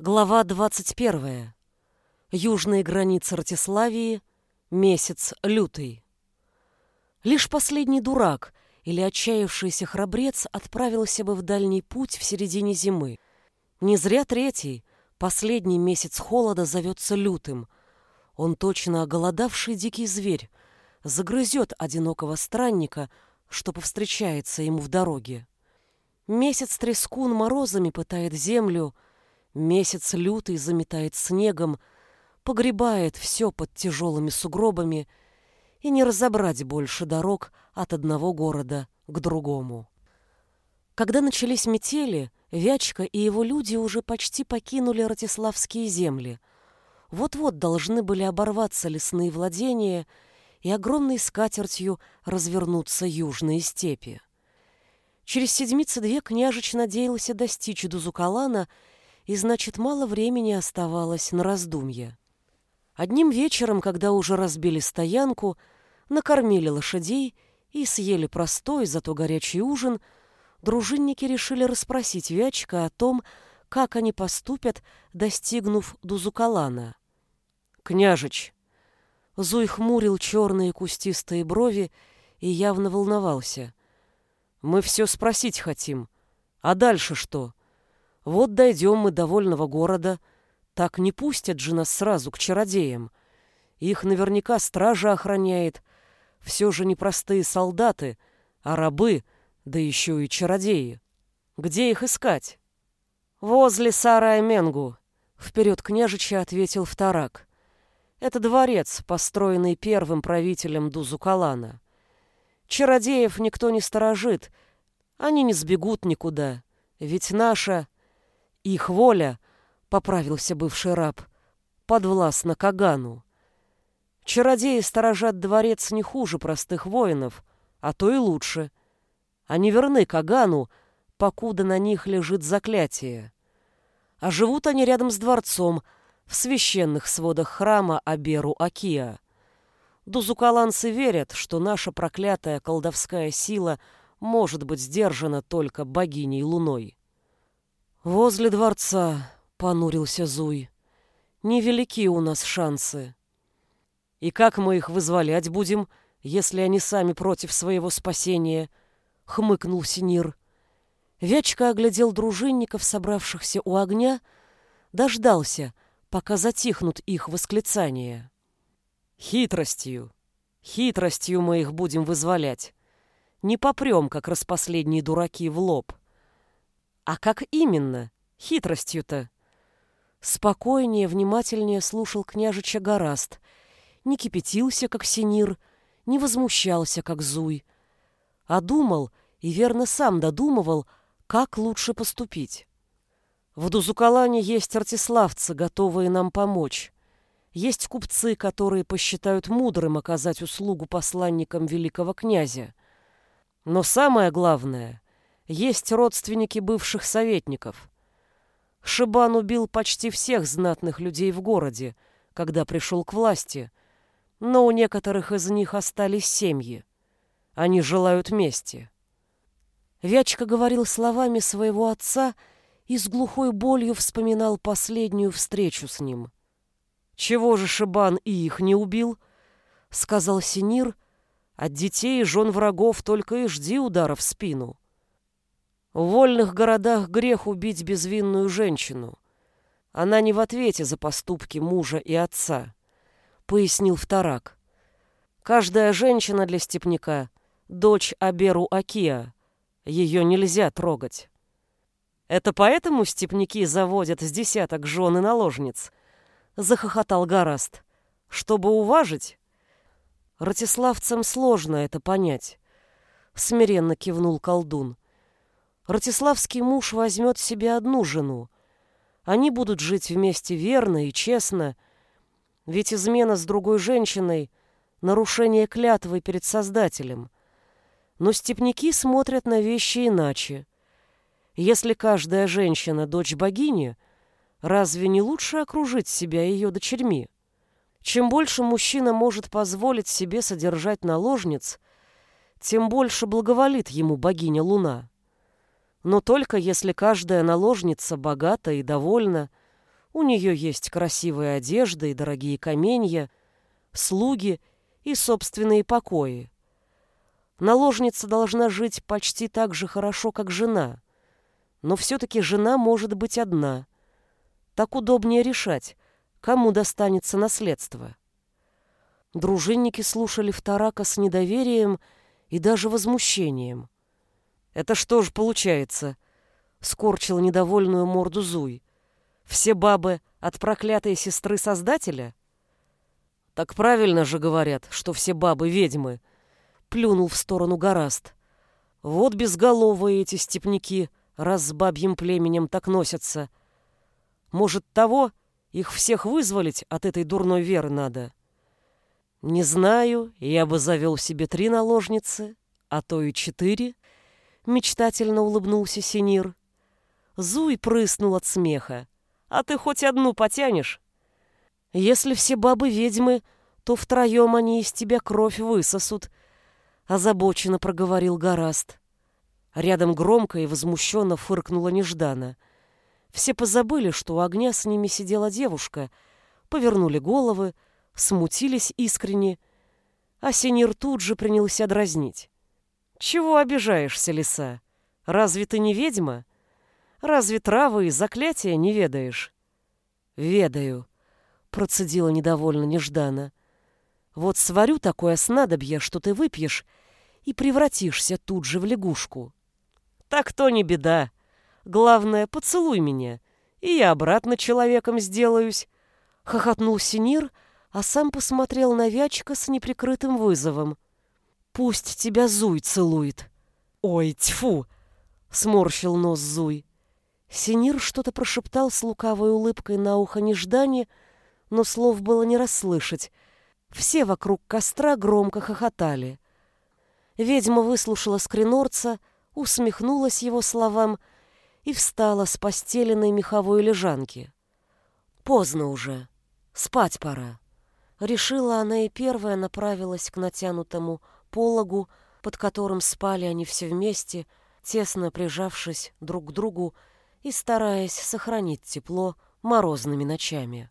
Глава 21. Южные границы Ратиславии. Месяц лютый. Лишь последний дурак или отчаявшийся храбрец отправился бы в дальний путь в середине зимы. Не зря третий, последний месяц холода зовется лютым. Он точно оголодавший дикий зверь, загрызет одинокого странника, что повстречается ему в дороге. Месяц трескун морозами пытает землю — Месяц лютый заметает снегом, погребает все под тяжелыми сугробами, и не разобрать больше дорог от одного города к другому. Когда начались метели, Вячка и его люди уже почти покинули Ратиславские земли. Вот-вот должны были оборваться лесные владения и огромной скатертью развернуться южные степи. Через седмицы две княжич надеялся достичь Дузукалана и значит, мало времени оставалось на раздумье. Одним вечером, когда уже разбили стоянку, накормили лошадей и съели простой, зато горячий ужин, дружинники решили расспросить Вячка о том, как они поступят, достигнув Дузукалана. «Княжич!» Зуй хмурил черные кустистые брови и явно волновался. «Мы все спросить хотим. А дальше что?» Вот дойдем мы до вольного города. Так не пустят же нас сразу к чародеям. Их наверняка стража охраняет. Все же непростые солдаты, а рабы, да еще и чародеи. Где их искать? Возле сарая Менгу. Вперед княжича ответил вторак. Это дворец, построенный первым правителем Дузукалана. Чародеев никто не сторожит, они не сбегут никуда, ведь наша их воля, — поправился бывший раб, — подвластна Кагану. Чародеи сторожат дворец не хуже простых воинов, а то и лучше. Они верны Кагану, покуда на них лежит заклятие. А живут они рядом с дворцом, в священных сводах храма Аберу Акия. Дузукаланцы верят, что наша проклятая колдовская сила может быть сдержана только богиней Луной. «Возле дворца», — понурился Зуй, — «невелики у нас шансы». «И как мы их вызволять будем, если они сами против своего спасения?» — хмыкнул Синир. Вячка оглядел дружинников, собравшихся у огня, дождался, пока затихнут их восклицания. «Хитростью, хитростью мы их будем вызволять. Не попрем, как распоследние дураки, в лоб». А как именно? Хитростью-то? Спокойнее, внимательнее слушал княжича Гораст. Не кипятился, как синир, не возмущался, как зуй. А думал, и верно сам додумывал, как лучше поступить. В Дузукалане есть артиславцы, готовые нам помочь. Есть купцы, которые посчитают мудрым оказать услугу посланникам великого князя. Но самое главное — есть родственники бывших советников. Шибан убил почти всех знатных людей в городе, когда пришел к власти, но у некоторых из них остались семьи. Они желают мести. Вячка говорил словами своего отца и с глухой болью вспоминал последнюю встречу с ним. «Чего же Шибан и их не убил?» — сказал Синир. «От детей и жен врагов только и жди удара в спину». В вольных городах грех убить безвинную женщину. Она не в ответе за поступки мужа и отца, пояснил вторак. Каждая женщина для степняка — дочь Аберу Акия. Ее нельзя трогать. Это поэтому степняки заводят с десяток жен и наложниц? Захохотал Гораст. Чтобы уважить? Ратиславцам сложно это понять. Смиренно кивнул колдун. Ратиславский муж возьмет себе одну жену. Они будут жить вместе верно и честно, ведь измена с другой женщиной — нарушение клятвы перед Создателем. Но степняки смотрят на вещи иначе. Если каждая женщина — дочь богини, разве не лучше окружить себя ее дочерьми? Чем больше мужчина может позволить себе содержать наложниц, тем больше благоволит ему богиня Луна но только если каждая наложница богата и довольна, У нее есть красивая одежда и дорогие каменья, слуги и собственные покои. Наложница должна жить почти так же хорошо, как жена. Но все-таки жена может быть одна. Так удобнее решать, кому достанется наследство. Дружинники слушали Вторака с недоверием и даже возмущением. «Это что ж получается?» — скорчил недовольную морду Зуй. «Все бабы от проклятой сестры Создателя?» «Так правильно же говорят, что все бабы ведьмы», — плюнул в сторону Гораст. «Вот безголовые эти степняки, раз с бабьим племенем так носятся. Может, того, их всех вызволить от этой дурной веры надо?» «Не знаю, я бы завел себе три наложницы, а то и четыре», — мечтательно улыбнулся Синир. Зуй прыснул от смеха. «А ты хоть одну потянешь?» «Если все бабы ведьмы, то втроем они из тебя кровь высосут», — озабоченно проговорил Гораст. Рядом громко и возмущенно фыркнула Неждана. Все позабыли, что у огня с ними сидела девушка, повернули головы, смутились искренне, а Синир тут же принялся дразнить. «Чего обижаешься, лиса? Разве ты не ведьма? Разве травы и заклятия не ведаешь?» «Ведаю», — процедила недовольно Неждана. «Вот сварю такое снадобье, что ты выпьешь и превратишься тут же в лягушку». «Так то не беда. Главное, поцелуй меня, и я обратно человеком сделаюсь», — хохотнул Синир, — а сам посмотрел на Вячка с неприкрытым вызовом. «Пусть тебя Зуй целует!» «Ой, тьфу!» — сморщил нос Зуй. Синир что-то прошептал с лукавой улыбкой на ухо неждане, но слов было не расслышать. Все вокруг костра громко хохотали. Ведьма выслушала скринорца, усмехнулась его словам и встала с постеленной меховой лежанки. «Поздно уже. Спать пора». Решила она и первая направилась к натянутому пологу, под которым спали они все вместе, тесно прижавшись друг к другу и стараясь сохранить тепло морозными ночами.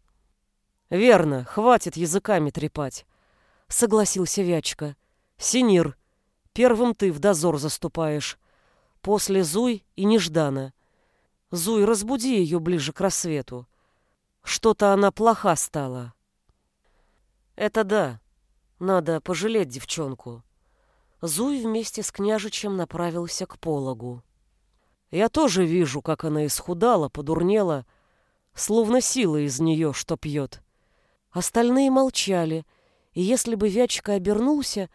«Верно, хватит языками трепать», — согласился Вячка. «Синир, первым ты в дозор заступаешь. После Зуй и Неждана. Зуй, разбуди ее ближе к рассвету. Что-то она плоха стала». Это да. Надо пожалеть девчонку. Зуй вместе с княжичем направился к пологу. Я тоже вижу, как она исхудала, подурнела, словно сила из нее, что пьет. Остальные молчали, и если бы Вячка обернулся,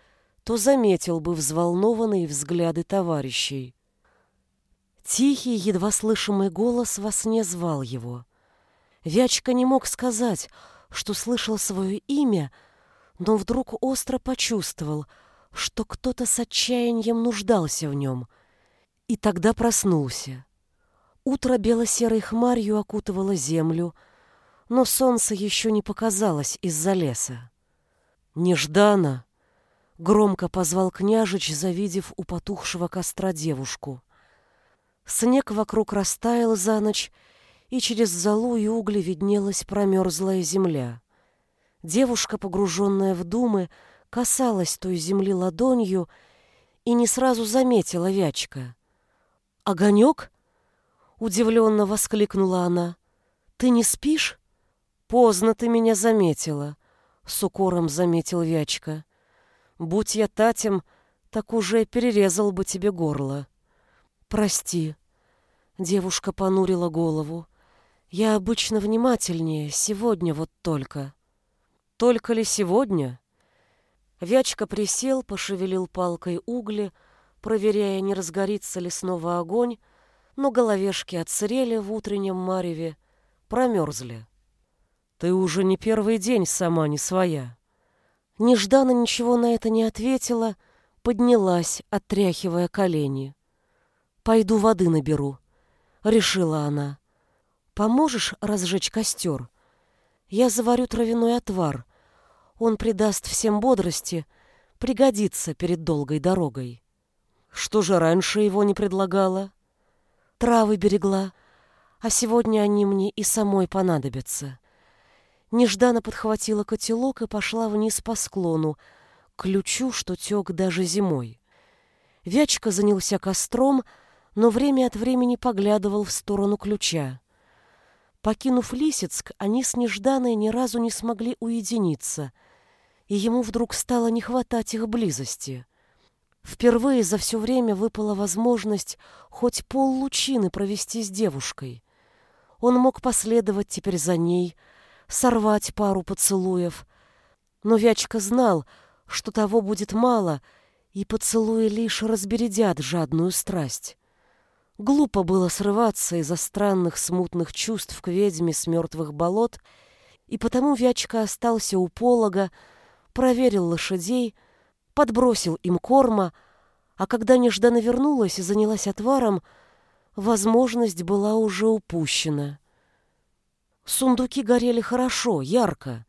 то заметил бы взволнованные взгляды товарищей. Тихий, едва слышимый голос во сне звал его. Вячка не мог сказать, что слышал свое имя, но вдруг остро почувствовал, что кто-то с отчаянием нуждался в нем, и тогда проснулся. Утро бело-серой хмарью окутывало землю, но солнце еще не показалось из-за леса. «Неждана!» — громко позвал княжич, завидев у потухшего костра девушку. Снег вокруг растаял за ночь, и через золу и угли виднелась промерзлая земля. Девушка, погруженная в думы, касалась той земли ладонью и не сразу заметила Вячка. «Огонек?» — удивленно воскликнула она. «Ты не спишь?» «Поздно ты меня заметила», — с укором заметил Вячка. «Будь я татем, так уже перерезал бы тебе горло». «Прости», — девушка понурила голову. Я обычно внимательнее, сегодня вот только. Только ли сегодня? Вячка присел, пошевелил палкой угли, проверяя, не разгорится ли снова огонь, но головешки отсырели в утреннем мареве, промерзли. Ты уже не первый день сама не своя. Нежданно ничего на это не ответила, поднялась, отряхивая колени. «Пойду воды наберу», — решила она. Поможешь разжечь костер? Я заварю травяной отвар. Он придаст всем бодрости, пригодится перед долгой дорогой. Что же раньше его не предлагала? Травы берегла, а сегодня они мне и самой понадобятся. Нежданно подхватила котелок и пошла вниз по склону, ключу, что тек даже зимой. Вячка занялся костром, но время от времени поглядывал в сторону ключа. Покинув Лисицк, они с Нежданой ни разу не смогли уединиться, и ему вдруг стало не хватать их близости. Впервые за все время выпала возможность хоть поллучины провести с девушкой. Он мог последовать теперь за ней, сорвать пару поцелуев. Но Вячка знал, что того будет мало, и поцелуи лишь разбередят жадную страсть. Глупо было срываться из-за странных смутных чувств к ведьме с мертвых болот, и потому Вячка остался у полога, проверил лошадей, подбросил им корма, а когда нежданно вернулась и занялась отваром, возможность была уже упущена. Сундуки горели хорошо, ярко.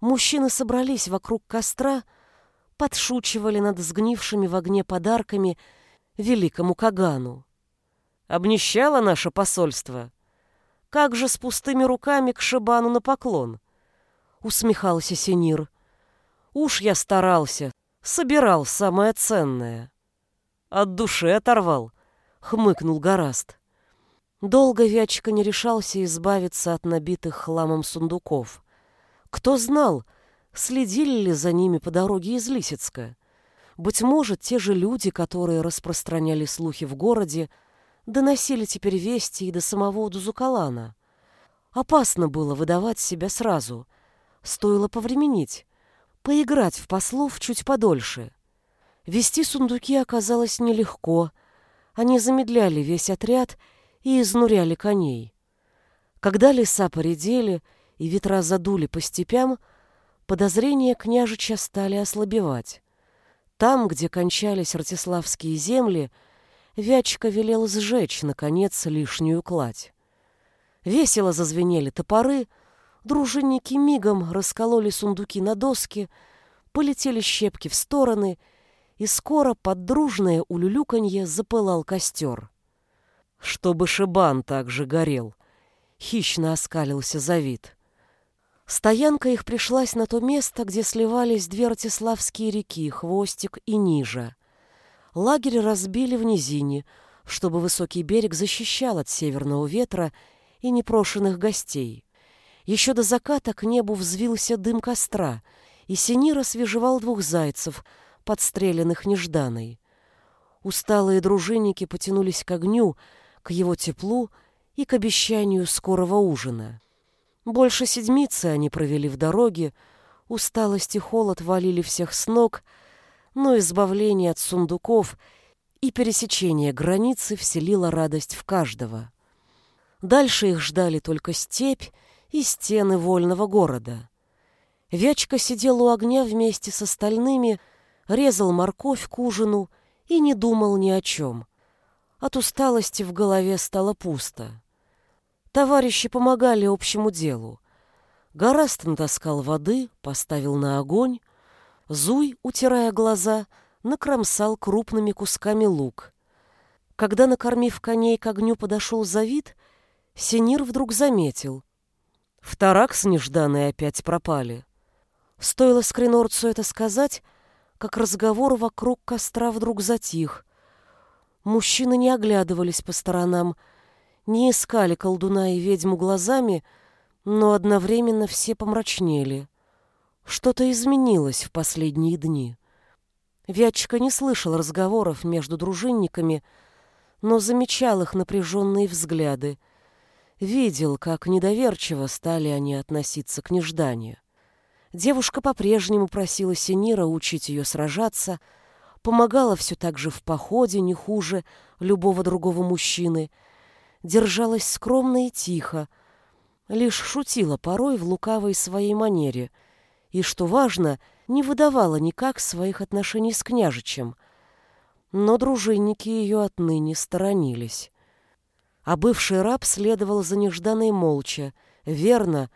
Мужчины собрались вокруг костра, подшучивали над сгнившими в огне подарками великому Кагану. Обнищало наше посольство. Как же с пустыми руками к Шибану на поклон? Усмехался Синир. Уж я старался, собирал самое ценное. От души оторвал, хмыкнул Гораст. Долго Вячка не решался избавиться от набитых хламом сундуков. Кто знал, следили ли за ними по дороге из Лисицка. Быть может, те же люди, которые распространяли слухи в городе, доносили теперь вести и до самого Дузукалана. Опасно было выдавать себя сразу. Стоило повременить поиграть в послов чуть подольше. Вести сундуки оказалось нелегко. Они замедляли весь отряд и изнуряли коней. Когда леса поредели и ветра задули по степям, подозрения княжича стали ослабевать. Там, где кончались ратиславские земли, Вячка велел сжечь, наконец, лишнюю кладь. Весело зазвенели топоры — Дружинники мигом раскололи сундуки на доски, полетели щепки в стороны, и скоро под дружное улюлюканье запылал костер. Чтобы Шибан также горел, хищно оскалился Завид. Стоянка их пришлась на то место, где сливались две Ратиславские реки, Хвостик и Нижа. Лагерь разбили в низине, чтобы высокий берег защищал от северного ветра и непрошенных гостей. Еще до заката к небу взвился дым костра, и Синира свежевал двух зайцев, подстреленных нежданой. Усталые дружинники потянулись к огню, к его теплу и к обещанию скорого ужина. Больше седмицы они провели в дороге, усталость и холод валили всех с ног, но избавление от сундуков и пересечение границы вселило радость в каждого. Дальше их ждали только степь и стены вольного города. Вячка сидел у огня вместе с остальными, резал морковь к ужину и не думал ни о чем. От усталости в голове стало пусто. Товарищи помогали общему делу. Гораст натаскал воды, поставил на огонь. Зуй, утирая глаза, накромсал крупными кусками лук. Когда, накормив коней к огню, подошел Завид, Синир вдруг заметил. Вторак с нежданной опять пропали. Стоило Скринорцу это сказать, как разговор вокруг костра вдруг затих. Мужчины не оглядывались по сторонам, не искали колдуна и ведьму глазами, но одновременно все помрачнели. Что-то изменилось в последние дни. Вячка не слышал разговоров между дружинниками, но замечал их напряженные взгляды — Видел, как недоверчиво стали они относиться к нежданию. Девушка по-прежнему просила Синира учить ее сражаться, помогала все так же в походе, не хуже любого другого мужчины, держалась скромно и тихо, лишь шутила порой в лукавой своей манере и, что важно, не выдавала никак своих отношений с княжичем. Но дружинники ее отныне сторонились а бывший раб следовал за нежданной молча, верно,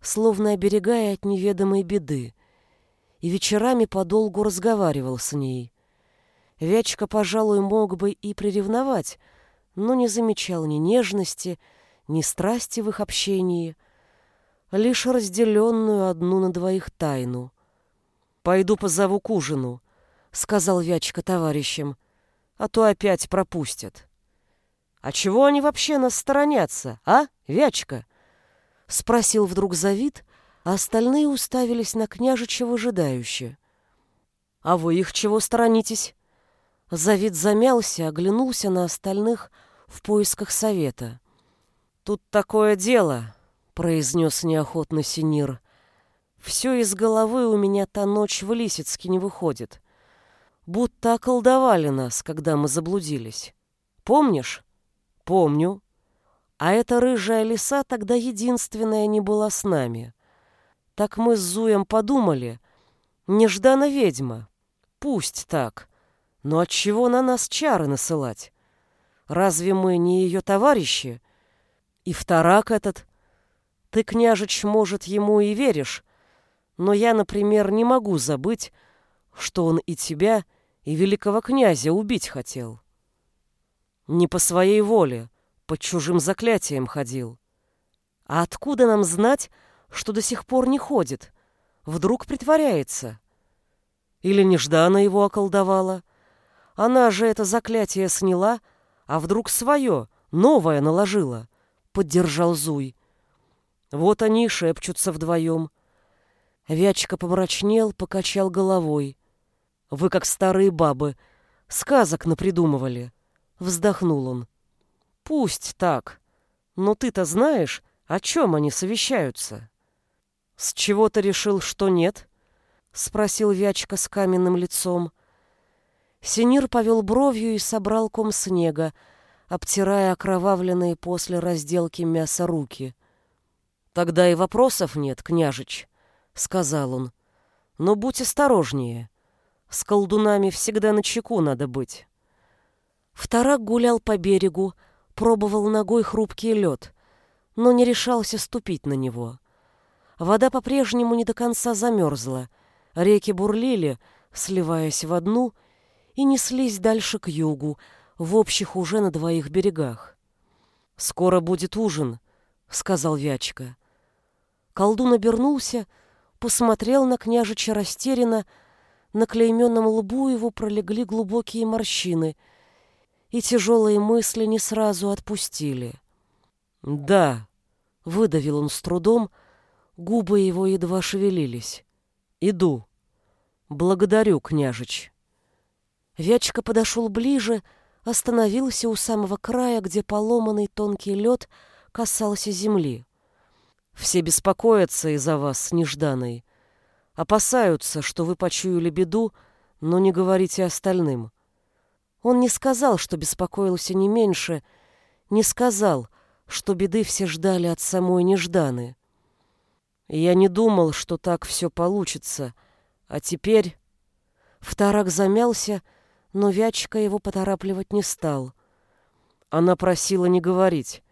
словно оберегая от неведомой беды, и вечерами подолгу разговаривал с ней. Вячка, пожалуй, мог бы и приревновать, но не замечал ни нежности, ни страсти в их общении, лишь разделенную одну на двоих тайну. «Пойду позову к ужину», — сказал Вячка товарищам, «а то опять пропустят». «А чего они вообще нас сторонятся, а, Вячка?» — спросил вдруг Завид, а остальные уставились на княжича выжидающе. «А вы их чего сторонитесь?» Завид замялся, оглянулся на остальных в поисках совета. «Тут такое дело», — произнес неохотно Синир. «Все из головы у меня та ночь в Лисицке не выходит. Будто околдовали нас, когда мы заблудились. Помнишь?» «Помню. А эта рыжая лиса тогда единственная не была с нами. Так мы с Зуем подумали. Неждана ведьма. Пусть так. Но от чего на нас чары насылать? Разве мы не ее товарищи? И вторак этот. Ты, княжич, может, ему и веришь, но я, например, не могу забыть, что он и тебя, и великого князя убить хотел. Не по своей воле, под чужим заклятием ходил. А откуда нам знать, что до сих пор не ходит? Вдруг притворяется? Или нежданно его околдовала? Она же это заклятие сняла, а вдруг свое, новое наложила, поддержал Зуй. Вот они шепчутся вдвоем. Вячка помрачнел, покачал головой. Вы, как старые бабы, сказок напридумывали. Вздохнул он. Пусть так. Но ты-то знаешь, о чем они совещаются? С чего ты решил, что нет? Спросил Вячка с каменным лицом. Синир повел бровью и собрал ком снега, обтирая окровавленные после разделки мяса руки. «Тогда и вопросов нет, княжич», — сказал он. «Но будь осторожнее. С колдунами всегда на чеку надо быть». Вторак гулял по берегу, пробовал ногой хрупкий лед, но не решался ступить на него. Вода по-прежнему не до конца замерзла, реки бурлили, сливаясь в одну, и неслись дальше к югу, в общих уже на двоих берегах. «Скоро будет ужин», — сказал Вячка. Колдун обернулся, посмотрел на княжича растерянно, на клейменном лбу его пролегли глубокие морщины — и тяжелые мысли не сразу отпустили. «Да», — выдавил он с трудом, губы его едва шевелились. «Иду. Благодарю, княжич». Вячка подошел ближе, остановился у самого края, где поломанный тонкий лед касался земли. «Все беспокоятся из-за вас, нежданной. Опасаются, что вы почуяли беду, но не говорите остальным. Он не сказал, что беспокоился не меньше, не сказал, что беды все ждали от самой Нежданы. Я не думал, что так все получится, а теперь... Вторак замялся, но Вячка его поторапливать не стал. Она просила не говорить,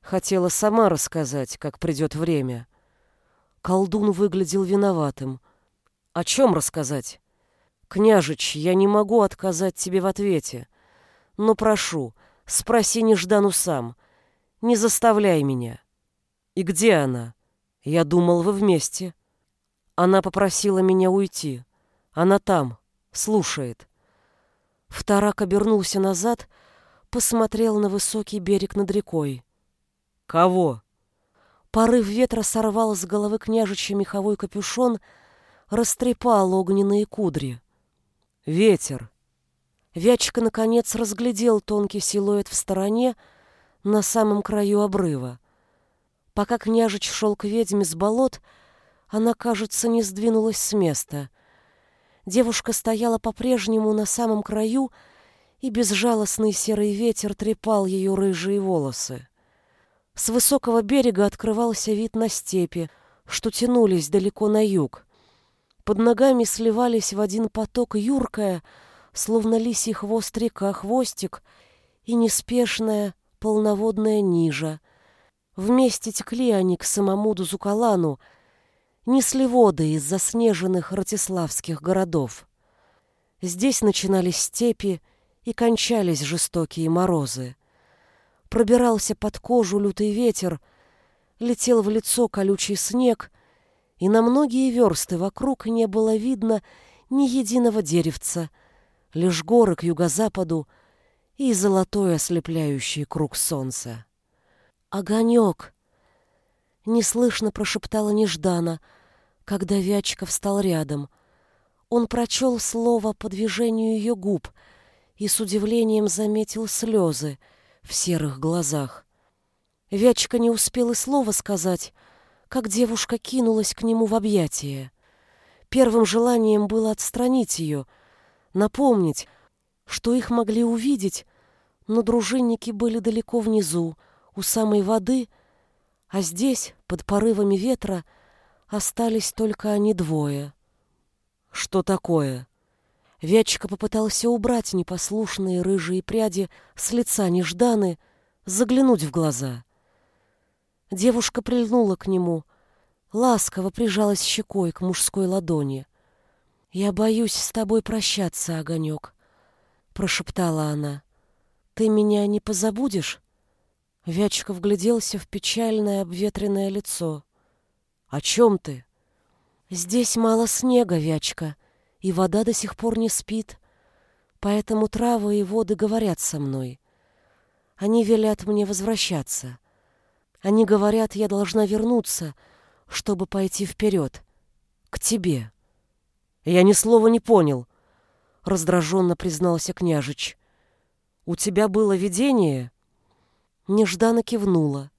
хотела сама рассказать, как придет время. Колдун выглядел виноватым. О чем рассказать? «Княжич, я не могу отказать тебе в ответе. Но прошу, спроси Неждану сам. Не заставляй меня». «И где она?» «Я думал, вы вместе». Она попросила меня уйти. Она там, слушает. Вторак обернулся назад, посмотрел на высокий берег над рекой. «Кого?» Порыв ветра сорвал с головы княжича меховой капюшон, растрепал огненные кудри. Ветер. Вячка, наконец, разглядел тонкий силуэт в стороне, на самом краю обрыва. Пока княжич шел к ведьме с болот, она, кажется, не сдвинулась с места. Девушка стояла по-прежнему на самом краю, и безжалостный серый ветер трепал ее рыжие волосы. С высокого берега открывался вид на степи, что тянулись далеко на юг. Под ногами сливались в один поток юркая, словно лисий хвост река, хвостик и неспешная полноводная нижа. Вместе текли они к самому Дузукалану, несли воды из заснеженных ратиславских городов. Здесь начинались степи и кончались жестокие морозы. Пробирался под кожу лютый ветер, летел в лицо колючий снег, и на многие версты вокруг не было видно ни единого деревца, лишь горы к юго-западу и золотой ослепляющий круг солнца. «Огонек!» — неслышно прошептала Неждана, когда Вячка встал рядом. Он прочел слово по движению ее губ и с удивлением заметил слезы в серых глазах. Вячка не успел и слова сказать, как девушка кинулась к нему в объятия. Первым желанием было отстранить ее, напомнить, что их могли увидеть, но дружинники были далеко внизу, у самой воды, а здесь, под порывами ветра, остались только они двое. Что такое? Вячка попытался убрать непослушные рыжие пряди с лица Нежданы, заглянуть в глаза. Девушка прильнула к нему, ласково прижалась щекой к мужской ладони. «Я боюсь с тобой прощаться, огонек», — прошептала она. «Ты меня не позабудешь?» Вячка вгляделся в печальное обветренное лицо. «О чем ты?» «Здесь мало снега, Вячка, и вода до сих пор не спит, поэтому травы и воды говорят со мной. Они велят мне возвращаться. Они говорят, я должна вернуться, чтобы пойти вперед, к тебе». «Я ни слова не понял», — раздраженно признался княжич. «У тебя было видение?» Нежданно кивнула.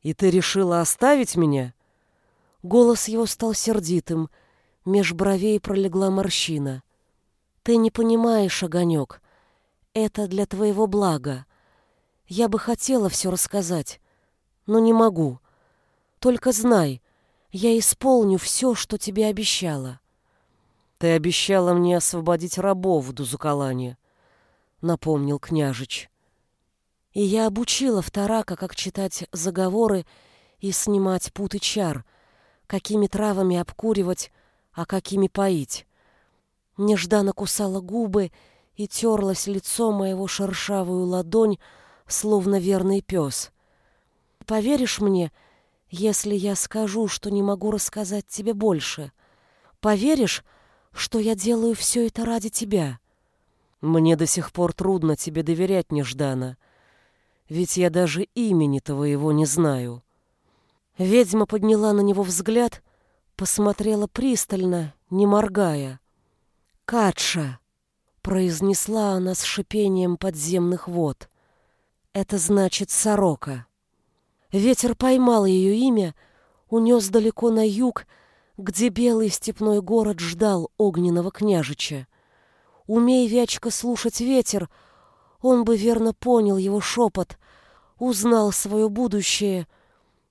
«И ты решила оставить меня?» Голос его стал сердитым, меж бровей пролегла морщина. «Ты не понимаешь, Огонек, это для твоего блага. Я бы хотела все рассказать, но не могу. Только знай, я исполню все, что тебе обещала». «Ты обещала мне освободить рабов в Дузукалане», — напомнил княжич. «И я обучила Вторака, как читать заговоры и снимать путы чар, какими травами обкуривать, а какими поить. Нежданно кусала губы и терлась лицо моего шершавую ладонь, словно верный пес. Поверишь мне, если я скажу, что не могу рассказать тебе больше? Поверишь, что я делаю все это ради тебя. Мне до сих пор трудно тебе доверять, Неждана, ведь я даже имени твоего не знаю. Ведьма подняла на него взгляд, посмотрела пристально, не моргая. «Катша!» — произнесла она с шипением подземных вод. «Это значит сорока». Ветер поймал ее имя, унес далеко на юг, где белый степной город ждал огненного княжича. Умей Вячка слушать ветер, он бы верно понял его шепот, узнал свое будущее,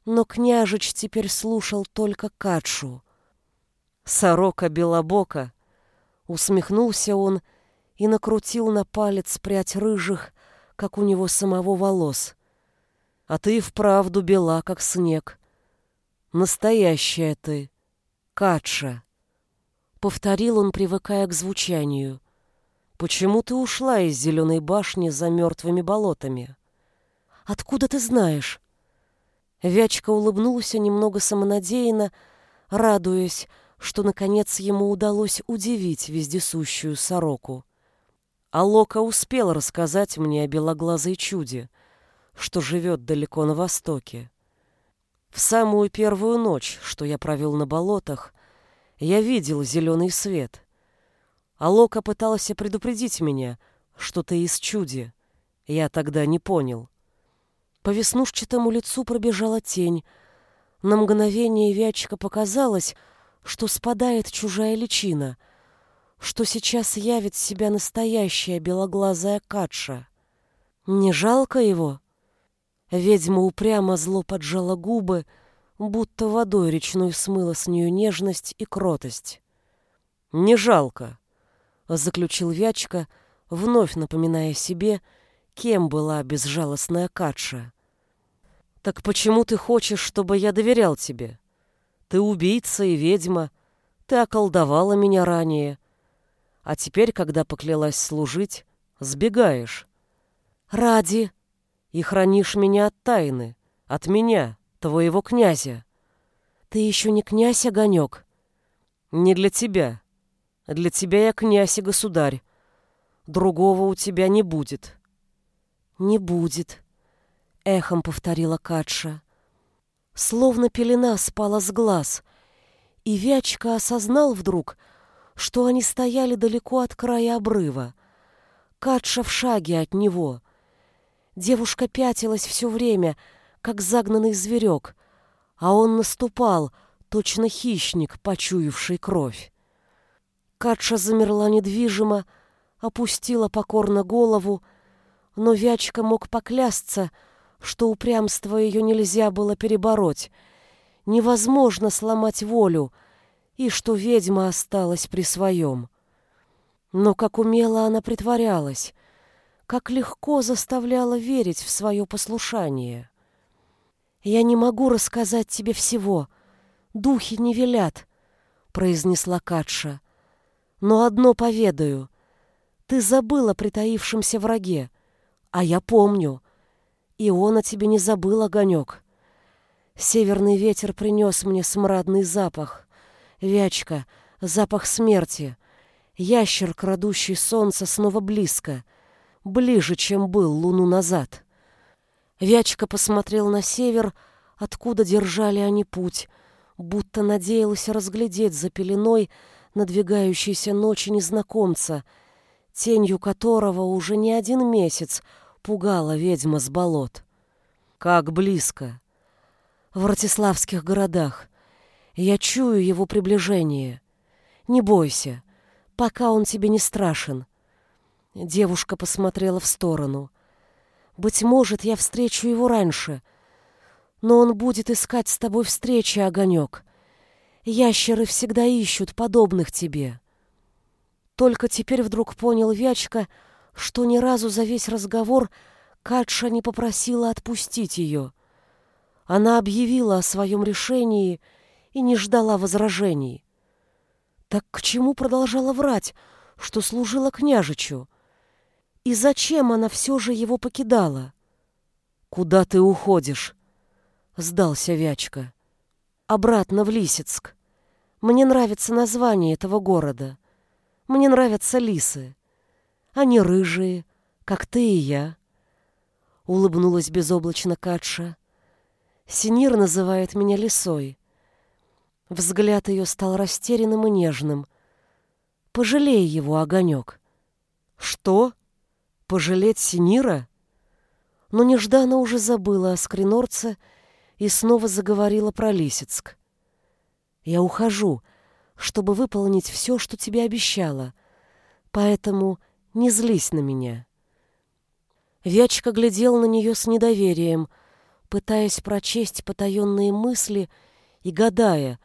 но княжич теперь слушал только Катшу. «Сорока белобока!» — усмехнулся он и накрутил на палец прядь рыжих, как у него самого волос. «А ты вправду бела, как снег. Настоящая ты!» Катша. Повторил он, привыкая к звучанию. Почему ты ушла из зеленой башни за мертвыми болотами? Откуда ты знаешь? Вячка улыбнулся немного самонадеянно, радуясь, что, наконец, ему удалось удивить вездесущую сороку. А Лока успел рассказать мне о белоглазой чуде, что живет далеко на востоке. В самую первую ночь, что я провел на болотах, я видел зеленый свет. А Лока пытался предупредить меня, что ты из чуди. Я тогда не понял. По веснушчатому лицу пробежала тень. На мгновение Вячка показалось, что спадает чужая личина, что сейчас явит себя настоящая белоглазая Катша. Не жалко его? Ведьма упрямо зло поджала губы, будто водой речной смыла с нее нежность и кротость. «Не жалко», — заключил Вячка, вновь напоминая себе, кем была безжалостная Катша. «Так почему ты хочешь, чтобы я доверял тебе? Ты убийца и ведьма, ты околдовала меня ранее, а теперь, когда поклялась служить, сбегаешь». «Ради», и хранишь меня от тайны, от меня, твоего князя. Ты еще не князь, Огонек? Не для тебя. Для тебя я князь и государь. Другого у тебя не будет. Не будет, эхом повторила Катша. Словно пелена спала с глаз, и Вячка осознал вдруг, что они стояли далеко от края обрыва. Катша в шаге от него. Девушка пятилась все время, как загнанный зверек, а он наступал, точно хищник, почуявший кровь. Катша замерла недвижимо, опустила покорно голову, но Вячка мог поклясться, что упрямство ее нельзя было перебороть, невозможно сломать волю, и что ведьма осталась при своем. Но как умело она притворялась, как легко заставляла верить в свое послушание. «Я не могу рассказать тебе всего. Духи не велят», — произнесла Катша. «Но одно поведаю. Ты забыла о притаившемся враге, а я помню. И он о тебе не забыл, огонек. Северный ветер принес мне смрадный запах. Вячка, запах смерти. Ящер, крадущий солнце, снова близко. Ближе, чем был луну назад. Вячка посмотрел на север, откуда держали они путь, будто надеялся разглядеть за пеленой надвигающейся ночи незнакомца, тенью которого уже не один месяц пугала ведьма с болот. Как близко! В Ратиславских городах. Я чую его приближение. Не бойся, пока он тебе не страшен. Девушка посмотрела в сторону. Быть может, я встречу его раньше, но он будет искать с тобой встречи, огонек. Ящеры всегда ищут подобных тебе. Только теперь вдруг понял Вячка, что ни разу за весь разговор Катша не попросила отпустить ее. Она объявила о своем решении и не ждала возражений. Так к чему продолжала врать, что служила княжичу? И зачем она все же его покидала? «Куда ты уходишь?» — сдался Вячка. «Обратно в Лисицк. Мне нравится название этого города. Мне нравятся лисы. Они рыжие, как ты и я. Улыбнулась безоблачно Катша. Синир называет меня лисой. Взгляд ее стал растерянным и нежным. Пожалей его, огонек. Что? Пожалеть Синира? Но нежданно уже забыла о скринорце и снова заговорила про Лисицк. Я ухожу, чтобы выполнить все, что тебе обещала, поэтому не злись на меня. Вячка глядел на нее с недоверием, пытаясь прочесть потаенные мысли и гадая,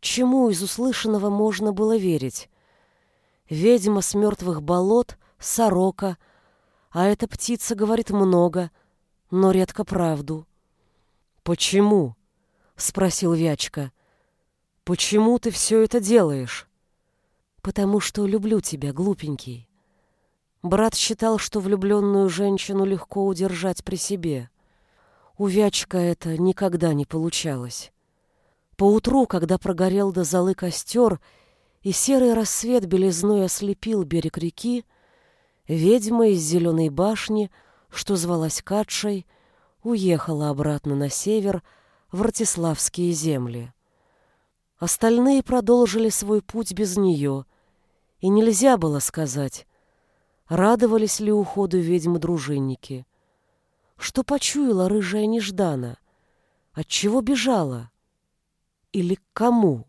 чему из услышанного можно было верить. Ведьма с мертвых болот, сорока, а эта птица говорит много, но редко правду. «Почему?» — спросил Вячка. «Почему ты все это делаешь?» «Потому что люблю тебя, глупенький». Брат считал, что влюбленную женщину легко удержать при себе. У Вячка это никогда не получалось. Поутру, когда прогорел до золы костер, и серый рассвет белизной ослепил берег реки, ведьма из зеленой башни, что звалась Катшей, уехала обратно на север, в Ратиславские земли. Остальные продолжили свой путь без нее, и нельзя было сказать, Радовались ли уходу ведьмы-дружинники? Что почуяла рыжая неждана? От чего бежала? Или к кому?